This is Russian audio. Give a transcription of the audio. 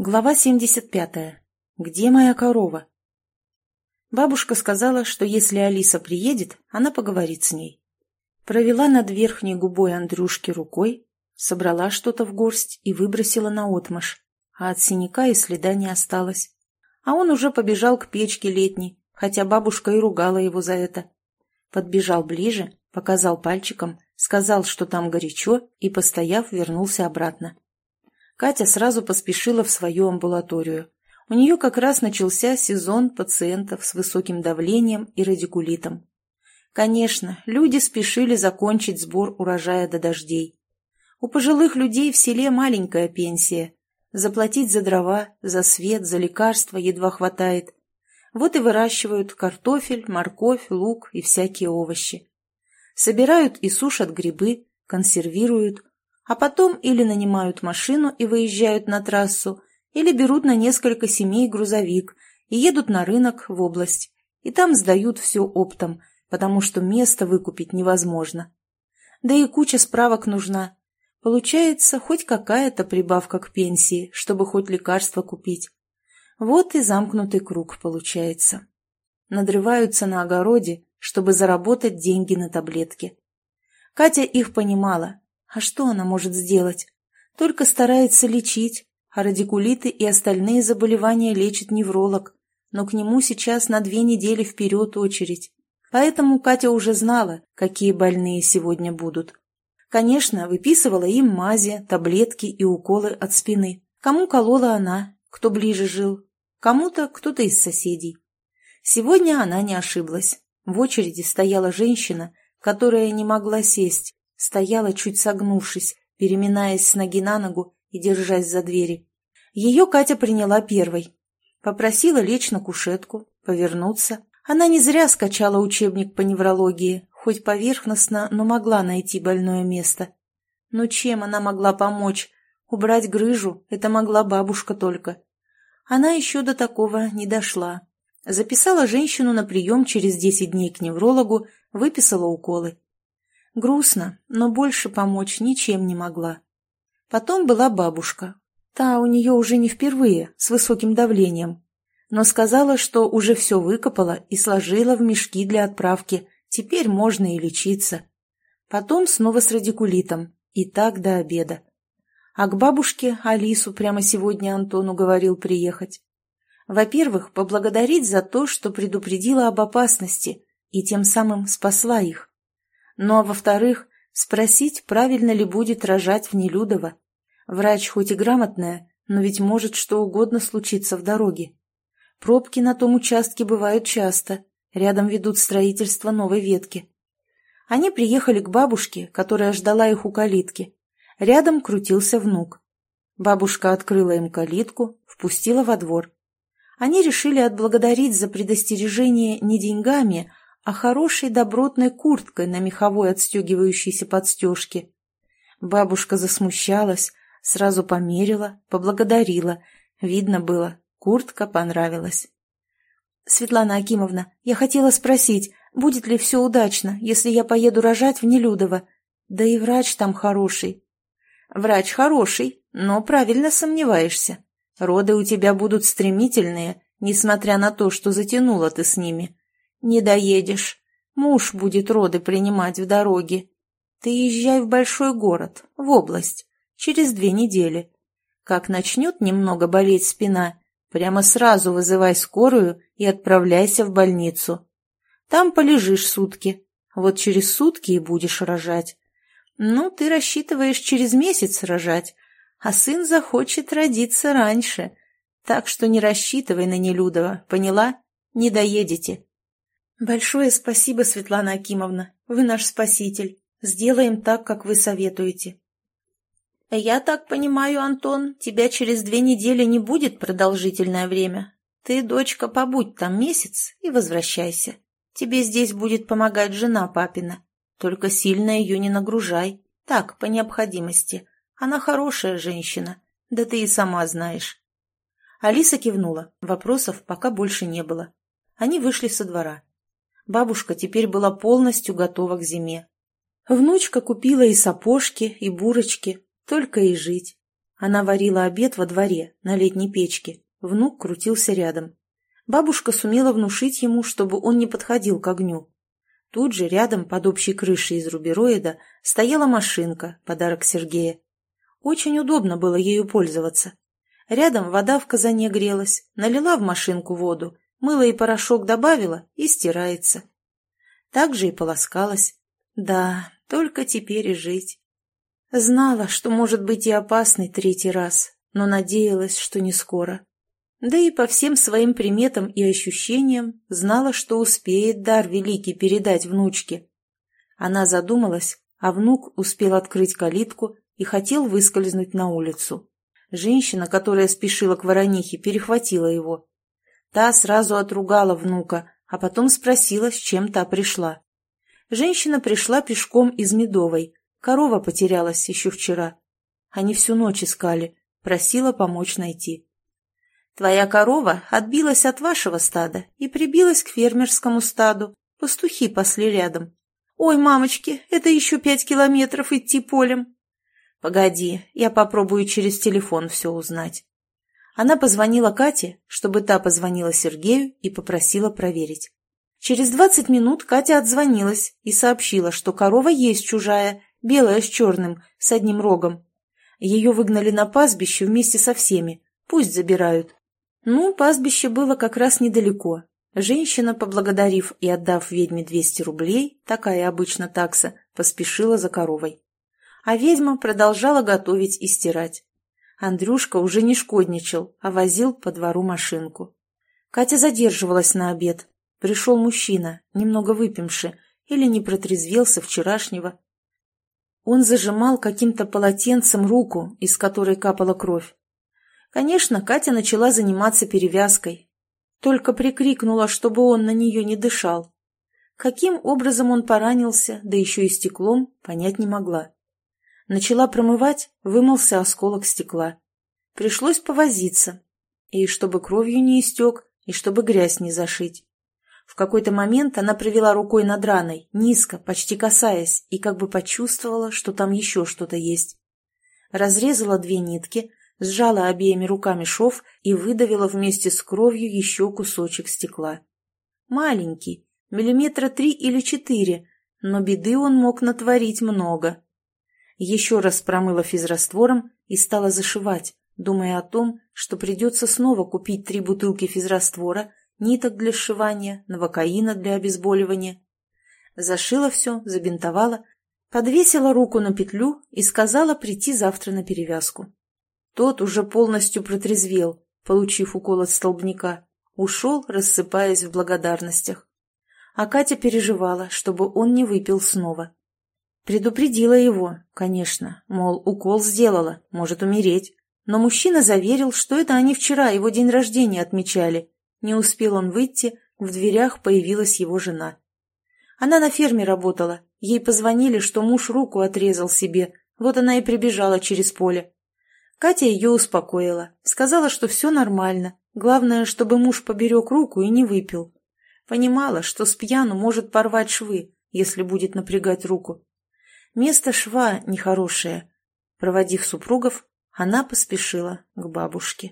Глава 75. Где моя корова? Бабушка сказала, что если Алиса приедет, она поговорит с ней. Провела над верхней губой Андрюшки рукой, собрала что-то в горсть и выбросила на отмаш, а от синяка и следа не осталось. А он уже побежал к печке летней, хотя бабушка и ругала его за это. Подбежал ближе, показал пальчиком, сказал, что там горячо, и, постояв, вернулся обратно. Катя сразу поспешила в свою амбулаторию. У нее как раз начался сезон пациентов с высоким давлением и радикулитом. Конечно, люди спешили закончить сбор урожая до дождей. У пожилых людей в селе маленькая пенсия. Заплатить за дрова, за свет, за лекарства едва хватает. Вот и выращивают картофель, морковь, лук и всякие овощи. Собирают и сушат грибы, консервируют, а потом или нанимают машину и выезжают на трассу, или берут на несколько семей грузовик и едут на рынок в область, и там сдают все оптом, потому что место выкупить невозможно. Да и куча справок нужна. Получается, хоть какая-то прибавка к пенсии, чтобы хоть лекарства купить. Вот и замкнутый круг получается. Надрываются на огороде, чтобы заработать деньги на таблетки. Катя их понимала, а что она может сделать? Только старается лечить, а радикулиты и остальные заболевания лечит невролог, но к нему сейчас на две недели вперед очередь. Поэтому Катя уже знала, какие больные сегодня будут. Конечно, выписывала им мази, таблетки и уколы от спины. Кому колола она, кто ближе жил, кому-то кто-то из соседей. Сегодня она не ошиблась. В очереди стояла женщина, которая не могла сесть, Стояла, чуть согнувшись, переминаясь с ноги на ногу и держась за двери. Ее Катя приняла первой. Попросила лечь на кушетку, повернуться. Она не зря скачала учебник по неврологии, хоть поверхностно, но могла найти больное место. Но чем она могла помочь? Убрать грыжу — это могла бабушка только. Она еще до такого не дошла. Записала женщину на прием через десять дней к неврологу, выписала уколы. Грустно, но больше помочь ничем не могла. Потом была бабушка. Та у нее уже не впервые, с высоким давлением. Но сказала, что уже все выкопала и сложила в мешки для отправки. Теперь можно и лечиться. Потом снова с радикулитом. И так до обеда. А к бабушке Алису прямо сегодня Антону говорил приехать. Во-первых, поблагодарить за то, что предупредила об опасности и тем самым спасла их. Ну а во-вторых, спросить, правильно ли будет рожать в Нелюдово. Врач хоть и грамотная, но ведь может что угодно случиться в дороге. Пробки на том участке бывают часто, рядом ведут строительство новой ветки. Они приехали к бабушке, которая ждала их у калитки. Рядом крутился внук. Бабушка открыла им калитку, впустила во двор. Они решили отблагодарить за предостережение не деньгами, а хорошей добротной курткой на меховой отстегивающейся подстежке. Бабушка засмущалась, сразу померила, поблагодарила. Видно было, куртка понравилась. «Светлана Акимовна, я хотела спросить, будет ли все удачно, если я поеду рожать в Нелюдово? Да и врач там хороший». «Врач хороший, но правильно сомневаешься. Роды у тебя будут стремительные, несмотря на то, что затянула ты с ними. «Не доедешь. Муж будет роды принимать в дороге. Ты езжай в большой город, в область, через две недели. Как начнет немного болеть спина, прямо сразу вызывай скорую и отправляйся в больницу. Там полежишь сутки. Вот через сутки и будешь рожать. Ну, ты рассчитываешь через месяц рожать, а сын захочет родиться раньше. Так что не рассчитывай на Нелюдова, поняла? Не доедете. «Большое спасибо, Светлана Акимовна. Вы наш спаситель. Сделаем так, как вы советуете». «Я так понимаю, Антон, тебя через две недели не будет продолжительное время. Ты, дочка, побудь там месяц и возвращайся. Тебе здесь будет помогать жена папина. Только сильно ее не нагружай. Так, по необходимости. Она хорошая женщина. Да ты и сама знаешь». Алиса кивнула. Вопросов пока больше не было. Они вышли со двора. Бабушка теперь была полностью готова к зиме. Внучка купила и сапожки, и бурочки, только и жить. Она варила обед во дворе, на летней печке. Внук крутился рядом. Бабушка сумела внушить ему, чтобы он не подходил к огню. Тут же рядом, под общей крышей из рубероида, стояла машинка, подарок Сергея. Очень удобно было ею пользоваться. Рядом вода в казане грелась, налила в машинку воду, мыло и порошок добавила и стирается. Так же и полоскалась. Да, только теперь и жить. Знала, что может быть и опасный третий раз, но надеялась, что не скоро. Да и по всем своим приметам и ощущениям знала, что успеет дар великий передать внучке. Она задумалась, а внук успел открыть калитку и хотел выскользнуть на улицу. Женщина, которая спешила к воронихе, перехватила его. Та сразу отругала внука, а потом спросила, с чем та пришла. Женщина пришла пешком из Медовой. Корова потерялась еще вчера. Они всю ночь искали, просила помочь найти. Твоя корова отбилась от вашего стада и прибилась к фермерскому стаду. Пастухи пасли рядом. Ой, мамочки, это еще пять километров идти полем. Погоди, я попробую через телефон все узнать. Она позвонила Кате, чтобы та позвонила Сергею и попросила проверить. Через двадцать минут Катя отзвонилась и сообщила, что корова есть чужая, белая с черным, с одним рогом. Ее выгнали на пастбище вместе со всеми. Пусть забирают. Ну, пастбище было как раз недалеко. Женщина, поблагодарив и отдав ведьме 200 рублей, такая обычно такса, поспешила за коровой. А ведьма продолжала готовить и стирать. Андрюшка уже не шкодничал, а возил по двору машинку. Катя задерживалась на обед. Пришел мужчина, немного выпивший, или не протрезвелся вчерашнего. Он зажимал каким-то полотенцем руку, из которой капала кровь. Конечно, Катя начала заниматься перевязкой. Только прикрикнула, чтобы он на нее не дышал. Каким образом он поранился, да еще и стеклом, понять не могла. Начала промывать, вымылся осколок стекла. Пришлось повозиться. И чтобы кровью не истек, и чтобы грязь не зашить. В какой-то момент она провела рукой над раной, низко, почти касаясь, и как бы почувствовала, что там еще что-то есть. Разрезала две нитки, сжала обеими руками шов и выдавила вместе с кровью еще кусочек стекла. Маленький, миллиметра три или четыре, но беды он мог натворить много. Еще раз промыла физраствором и стала зашивать, думая о том, что придется снова купить три бутылки физраствора, ниток для сшивания, новокаина для обезболивания. Зашила все, забинтовала, подвесила руку на петлю и сказала прийти завтра на перевязку. Тот уже полностью протрезвел, получив укол от столбняка. Ушел, рассыпаясь в благодарностях. А Катя переживала, чтобы он не выпил снова. Предупредила его, конечно, мол, укол сделала, может умереть. Но мужчина заверил, что это они вчера его день рождения отмечали. Не успел он выйти, в дверях появилась его жена. Она на ферме работала. Ей позвонили, что муж руку отрезал себе. Вот она и прибежала через поле. Катя ее успокоила, сказала, что все нормально, главное, чтобы муж поберег руку и не выпил. Понимала, что с пьяну может порвать швы, если будет напрягать руку. Место шва нехорошее. Проводив супругов, она поспешила к бабушке.